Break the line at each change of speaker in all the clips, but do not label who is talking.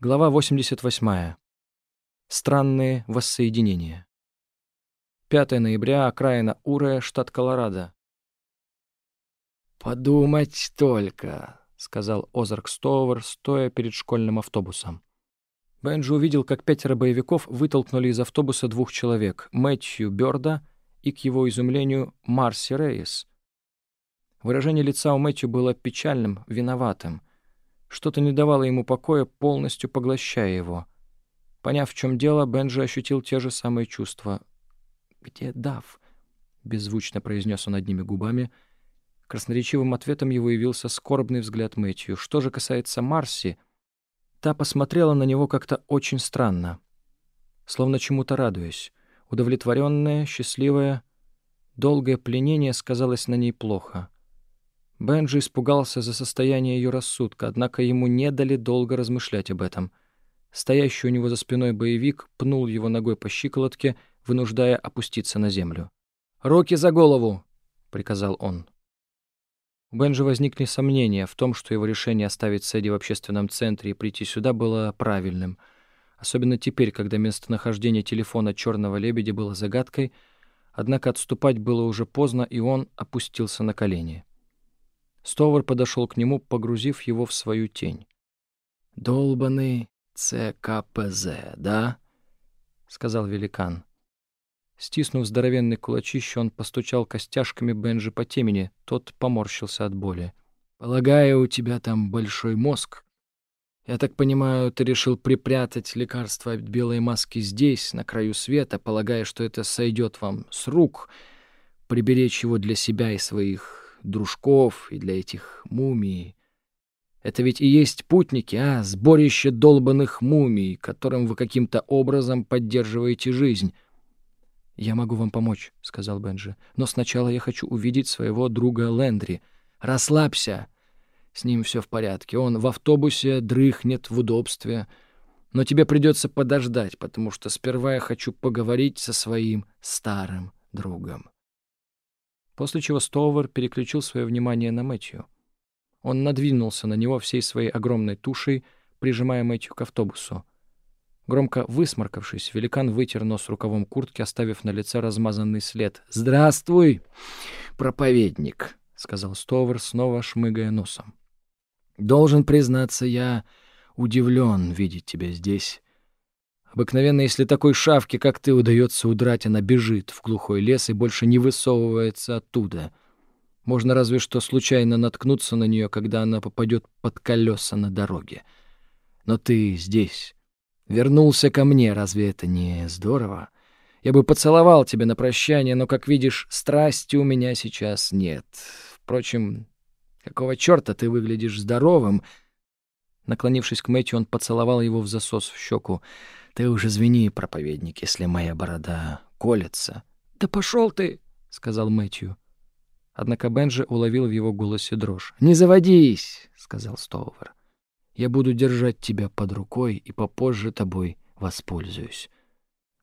Глава 88. Странные воссоединения. 5 ноября, окраина Уре, штат Колорадо.
«Подумать только», — сказал Озарк Стоувер, стоя перед школьным автобусом.
Бенджи увидел, как пятеро боевиков вытолкнули из автобуса двух человек — Мэтью Бёрда и, к его изумлению, Марси Рейс. Выражение лица у Мэтью было печальным, виноватым — что-то не давало ему покоя, полностью поглощая его. Поняв, в чем дело, Бенджи ощутил те же самые чувства. «Где Дав?» — беззвучно произнес он одними губами. Красноречивым ответом его явился скорбный взгляд Мэтью. Что же касается Марси, та посмотрела на него как-то очень странно, словно чему-то радуясь. Удовлетворенная, счастливая, долгое пленение сказалось на ней плохо — Бенджи испугался за состояние ее рассудка, однако ему не дали долго размышлять об этом. Стоящий у него за спиной боевик пнул его ногой по щиколотке, вынуждая опуститься на землю. «Руки за голову!» — приказал он. У Бенджи возникли сомнения в том, что его решение оставить Сэдди в общественном центре и прийти сюда было правильным. Особенно теперь, когда местонахождение телефона «Черного лебедя» было загадкой, однако отступать было уже поздно, и он опустился на колени. Стовар подошел к нему, погрузив его в свою тень.
«Долбанный ЦКПЗ, да?» — сказал великан.
Стиснув здоровенный кулачище, он постучал костяшками Бенджи по темени. Тот поморщился от боли.
«Полагаю, у тебя там большой мозг. Я так понимаю, ты решил припрятать лекарство от белой маски здесь, на краю света, полагая, что это сойдет вам с рук, приберечь его для себя и своих дружков и для этих мумий. Это ведь и есть путники, а, сборище долбанных мумий, которым вы каким-то образом поддерживаете жизнь.
«Я могу вам помочь», — сказал Бенджи. «Но сначала я хочу увидеть своего друга Лэндри.
Расслабься. С ним все в порядке. Он в автобусе дрыхнет в удобстве. Но тебе придется подождать, потому что сперва я хочу поговорить со своим старым другом»
после чего Стоувер переключил свое внимание на Мэтью. Он надвинулся на него всей своей огромной тушей, прижимая Мэтью к автобусу. Громко высморкавшись, великан вытер нос рукавом куртки, оставив на лице размазанный след.
«Здравствуй, проповедник», — сказал
Стовер, снова шмыгая носом.
«Должен признаться, я удивлен видеть тебя здесь. Обыкновенно, если такой шавке, как ты, удается удрать, она бежит в глухой лес и больше не высовывается оттуда. Можно разве что случайно наткнуться на нее, когда она попадет под колеса на дороге. Но ты здесь. Вернулся ко мне, разве это не здорово? Я бы поцеловал тебя на прощание, но, как видишь, страсти у меня сейчас нет. Впрочем, какого черта ты выглядишь здоровым?» Наклонившись к Мэтью, он поцеловал его в засос в щеку. Ты уж извини, проповедник, если моя борода колется.
Да пошел ты, сказал Мэтью. Однако Бенджи уловил в его голосе дрожь.
«Не заводись!» — сказал Стоувер. «Я буду держать тебя под рукой и попозже тобой воспользуюсь».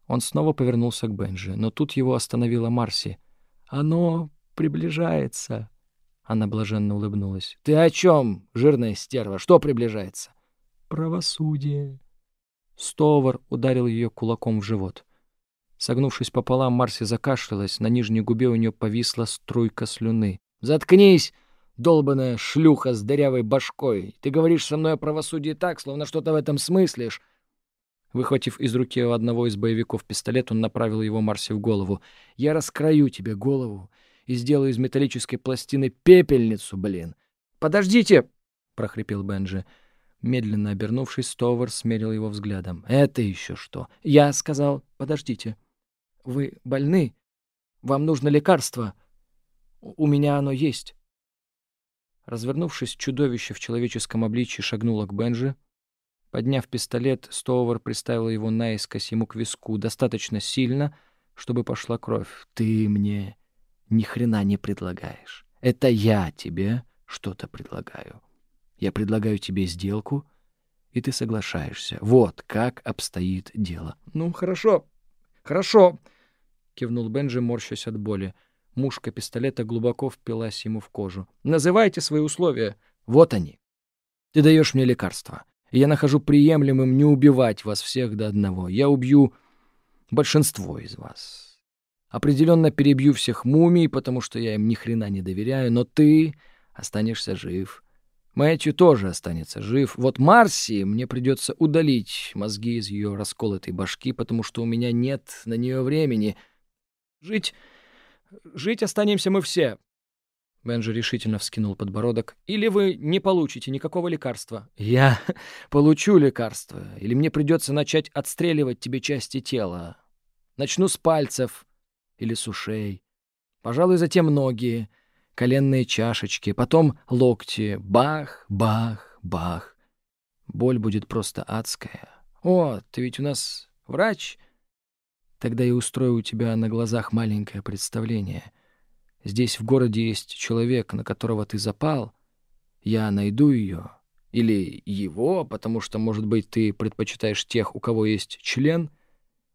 Он снова повернулся к Бенджи, но тут его остановила Марси.
«Оно приближается!»
Она блаженно улыбнулась.
«Ты о чем, жирная стерва? Что приближается?»
«Правосудие!» Стовар ударил ее кулаком в живот. Согнувшись пополам, Марси закашлялась, на нижней губе у нее повисла струйка слюны.
«Заткнись, долбаная шлюха с дырявой башкой! Ты говоришь со мной о правосудии так, словно что-то в этом смыслишь!»
Выхватив из руки одного из боевиков пистолет, он направил его Марси в голову.
«Я раскрою тебе голову и сделаю из металлической пластины пепельницу, блин!» «Подождите!» — прохрипел Бенджи.
Медленно обернувшись, Стовар смерил его взглядом.
«Это еще что?»
«Я сказал, подождите. Вы больны? Вам нужно лекарство. У меня оно есть». Развернувшись, чудовище в человеческом обличье шагнуло к Бенджи. Подняв пистолет, Стовар приставил его наискось ему к виску достаточно сильно, чтобы пошла кровь.
«Ты мне ни хрена не предлагаешь. Это я тебе что-то предлагаю. Я предлагаю тебе сделку, и ты соглашаешься. Вот как обстоит дело.
— Ну, хорошо, хорошо, — кивнул Бенджи, морщась от боли. Мушка пистолета глубоко впилась ему в кожу. — Называйте свои условия.
Вот они. Ты даешь мне лекарство. И я нахожу приемлемым не убивать вас всех до одного. Я убью большинство из вас. Определенно перебью всех мумий, потому что я им ни хрена не доверяю, но ты останешься жив. Мэтью тоже останется жив. Вот Марси мне придется удалить мозги из ее расколотой башки, потому что у меня нет на нее времени. Жить... жить останемся мы все. Бенджи решительно вскинул подбородок. «Или вы не получите никакого лекарства?» «Я получу лекарство. Или мне придется начать отстреливать тебе части тела. Начну с пальцев или с ушей. Пожалуй, затем ноги, коленные чашечки, потом локти. Бах, бах, бах. Боль будет просто адская. О, ты ведь у нас врач?» Тогда я устрою у тебя на глазах маленькое представление — Здесь в городе есть человек, на которого ты запал. Я найду ее. Или его, потому что, может быть, ты предпочитаешь тех, у кого есть член.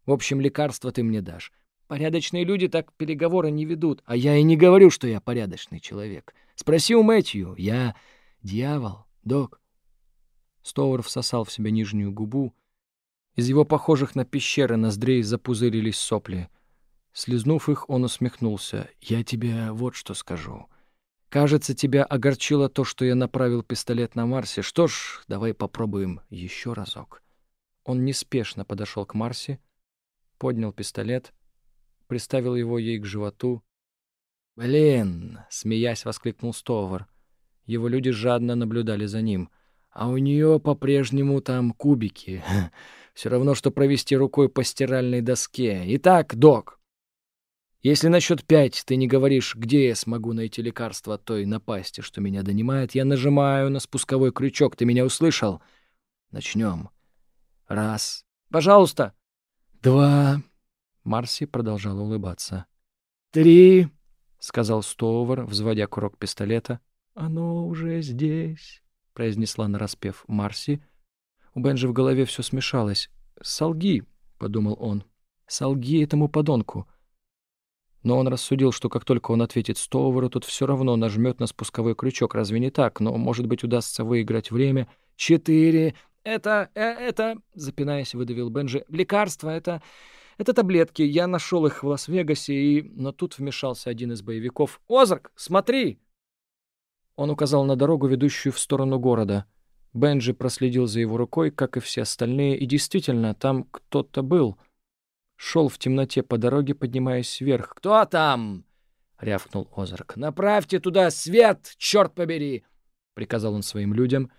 В общем, лекарство ты мне дашь. Порядочные люди так переговоры не ведут. А я и не говорю, что я порядочный человек. Спроси у Мэтью. Я дьявол, док. Стоуэр всосал в себя нижнюю губу. Из его похожих на пещеры ноздрей запузырились сопли — Слизнув их, он усмехнулся. «Я тебе вот что скажу. Кажется, тебя огорчило то, что я направил пистолет на Марсе. Что ж, давай попробуем еще разок». Он неспешно подошел к Марсе, поднял пистолет, приставил его ей к животу. «Блин!» — смеясь, воскликнул Стовар. Его люди жадно наблюдали за ним. «А у нее по-прежнему там кубики. Все равно, что провести рукой по стиральной доске. Итак, док, если на счет пять ты не говоришь, где я смогу найти лекарство от той напасти, что меня донимает, я нажимаю на спусковой крючок. Ты меня услышал? Начнем. Раз. Пожалуйста. Два. Марси продолжала улыбаться. Три, — сказал Стоувер, взводя курок пистолета. «Оно уже здесь», — произнесла нараспев Марси. У Бенджи в голове все смешалось. «Солги», — подумал он. «Солги этому подонку». Но он рассудил, что как только он ответит Стоуверу, тот все равно нажмет на спусковой крючок. Разве не так? Но, может быть, удастся выиграть время. «Четыре! Это... Э, это...» — запинаясь, выдавил Бенджи. «Лекарства, это... Это таблетки. Я нашел их в Лас-Вегасе, и...» Но тут вмешался один из боевиков. «Озарк, смотри!» Он указал на дорогу, ведущую в сторону города. Бенджи проследил за его рукой, как и все остальные, и действительно, там кто-то был — шел в темноте по дороге, поднимаясь вверх. «Кто там?» — рявкнул Озарк. «Направьте туда свет, черт побери!» — приказал он своим людям.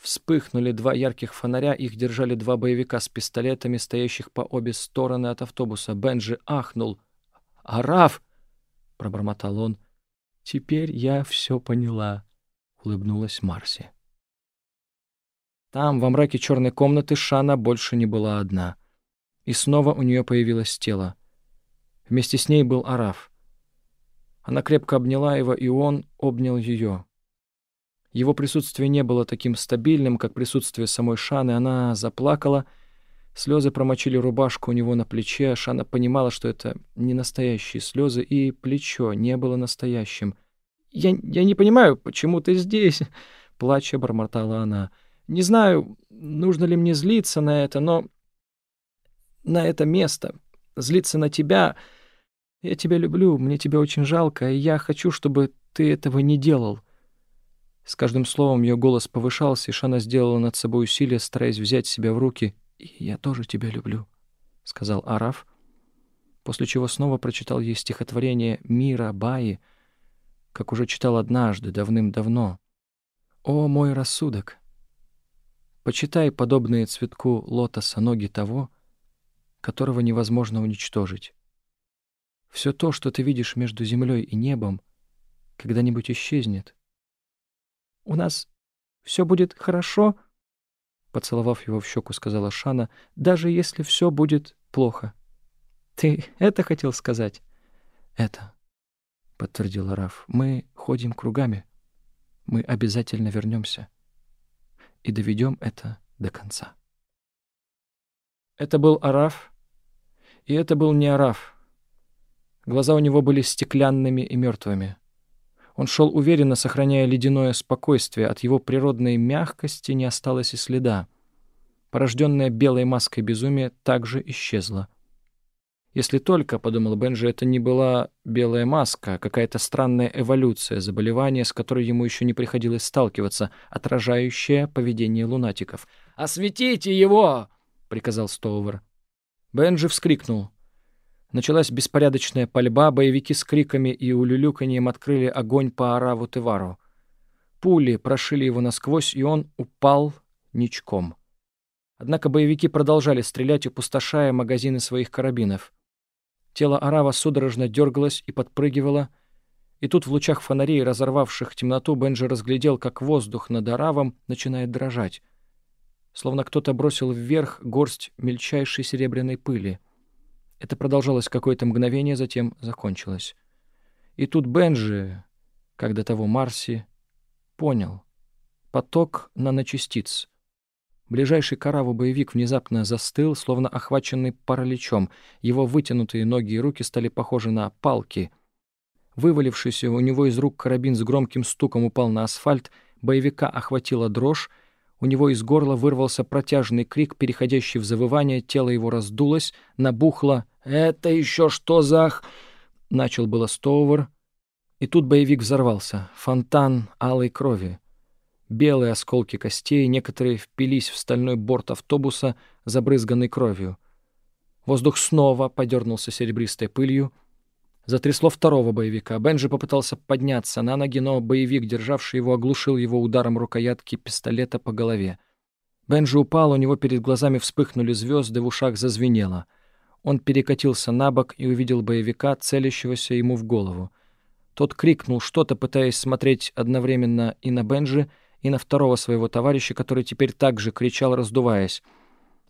Вспыхнули два ярких фонаря, их держали два боевика с пистолетами, стоящих по обе стороны от автобуса. Бенджи ахнул. «Араф!» — пробормотал он. «Теперь я все поняла», — улыбнулась Марси. Там, во мраке черной комнаты, Шана больше не была одна — и снова у нее появилось тело. Вместе с ней был Араф. Она крепко обняла его, и он обнял ее. Его присутствие не было таким стабильным, как присутствие самой Шаны. Она заплакала, слезы промочили рубашку у него на плече. Шана понимала, что это не настоящие слезы, и плечо не было настоящим. «Я, я не понимаю, почему ты здесь?» — плача бормотала она. «Не знаю, нужно ли мне злиться на это, но на это место, злиться на тебя. Я тебя люблю, мне тебя очень жалко, и я хочу, чтобы ты этого не делал». С каждым словом ее голос повышался, и Шана сделала над собой усилие, стараясь взять себя в руки. «И я тоже тебя люблю», — сказал Араф, после чего снова прочитал ей стихотворение «Мира Баи», как уже читал однажды, давным-давно. «О, мой рассудок! Почитай подобные цветку лотоса ноги того, — которого невозможно уничтожить. Все то, что ты видишь между землей и небом, когда-нибудь исчезнет. «У нас все будет хорошо?» Поцеловав его в щеку, сказала Шана, «даже если все будет плохо». «Ты это хотел сказать?» «Это», — подтвердил Раф. «Мы ходим кругами. Мы обязательно вернемся и доведем это до конца». Это был Араф, и это был не Араф. Глаза у него были стеклянными и мертвыми.
Он шел уверенно, сохраняя ледяное спокойствие. От его природной мягкости не осталось и следа. Порожденная белой маской безумие также исчезло. Если только, — подумал Бенджи, — это не была белая маска, а какая-то странная эволюция заболевания, с которой ему еще не приходилось сталкиваться, отражающая поведение лунатиков. «Осветите его!» — приказал Стоувер. Бенджи вскрикнул. Началась беспорядочная пальба, боевики с криками и улюлюканьем открыли огонь по Араву Тевару. Пули прошили его насквозь, и он упал ничком. Однако боевики продолжали стрелять, опустошая магазины своих карабинов. Тело Арава судорожно дергалось и подпрыгивало, и тут в лучах фонарей, разорвавших темноту, Бенджи разглядел, как воздух над Аравом начинает дрожать. Словно кто-то бросил вверх горсть мельчайшей серебряной пыли — это продолжалось какое-то мгновение, затем закончилось. И тут Бенджи, как до того Марси, понял. Поток наночастиц. Ближайший к Араву боевик внезапно застыл, словно охваченный параличом. Его вытянутые ноги и руки стали похожи на палки. Вывалившийся у него из рук карабин с громким стуком упал на асфальт, боевика охватила дрожь, у него из горла вырвался протяжный крик, переходящий в завывание, тело его раздулось, набухло. «Это еще что за...» — начал было Стоувер. И тут боевик взорвался. Фонтан алой крови. Белые осколки костей, некоторые впились в стальной борт автобуса, забрызганный кровью. Воздух снова подернулся серебристой пылью — Затрясло второго боевика. Бенджи попытался подняться на ноги, но боевик, державший его, оглушил его ударом рукоятки пистолета по голове. Бенджи упал, у него перед глазами вспыхнули звезды, в ушах зазвенело. Он перекатился на бок и увидел боевика, целящегося ему в голову. Тот крикнул что-то, пытаясь смотреть одновременно и на Бенджи, и на второго своего товарища, который теперь также кричал, раздуваясь.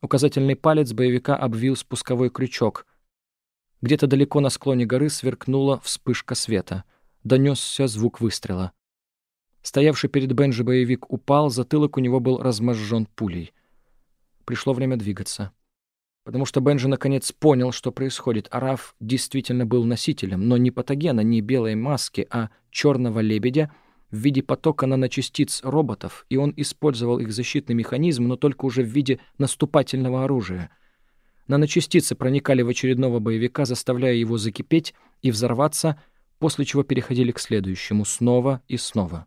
Указательный палец боевика обвил спусковой крючок. Где-то далеко на склоне горы сверкнула вспышка света. Донесся звук выстрела. Стоявший перед Бенджи боевик упал, затылок у него был разможжен пулей. Пришло время двигаться. Потому что Бенджи наконец понял, что происходит. Араф действительно был носителем, но не патогена, не белой маски, а черного лебедя в виде потока наночастиц роботов, и он использовал их защитный механизм, но только уже в виде наступательного оружия — Наночастицы проникали в очередного боевика, заставляя его закипеть и взорваться, после чего переходили к следующему снова и снова.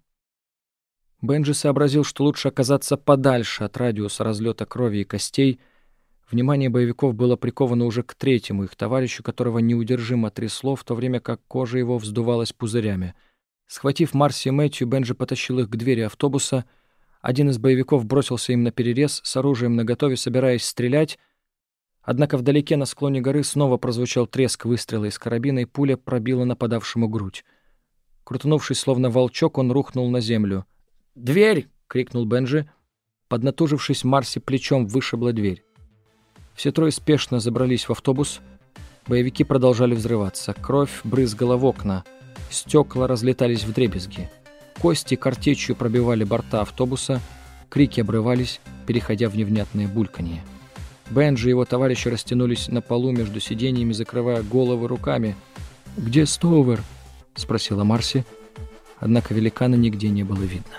Бенджи сообразил, что лучше оказаться подальше от радиуса разлета крови и костей. Внимание боевиков было приковано уже к третьему их товарищу, которого неудержимо трясло, в то время как кожа его вздувалась пузырями. Схватив Марси и Мэтью, Бенджи потащил их к двери автобуса. Один из боевиков бросился им на перерез с оружием наготове, собираясь стрелять, Однако вдалеке на склоне горы снова прозвучал треск выстрела из карабина, и пуля пробила нападавшему грудь. Крутнувшись, словно волчок, он рухнул на землю. «Дверь!» — крикнул Бенджи. Поднатужившись, Марси плечом вышибла дверь. Все трое спешно забрались в автобус. Боевики продолжали взрываться. Кровь брызгала в окна. Стекла разлетались в дребезги. Кости картечью пробивали борта автобуса. Крики обрывались, переходя в невнятное бульканье. Бенджи и его товарищи растянулись на полу между сиденьями, закрывая головы руками. «Где Стоувер?» — спросила Марси. Однако великана нигде не было видно.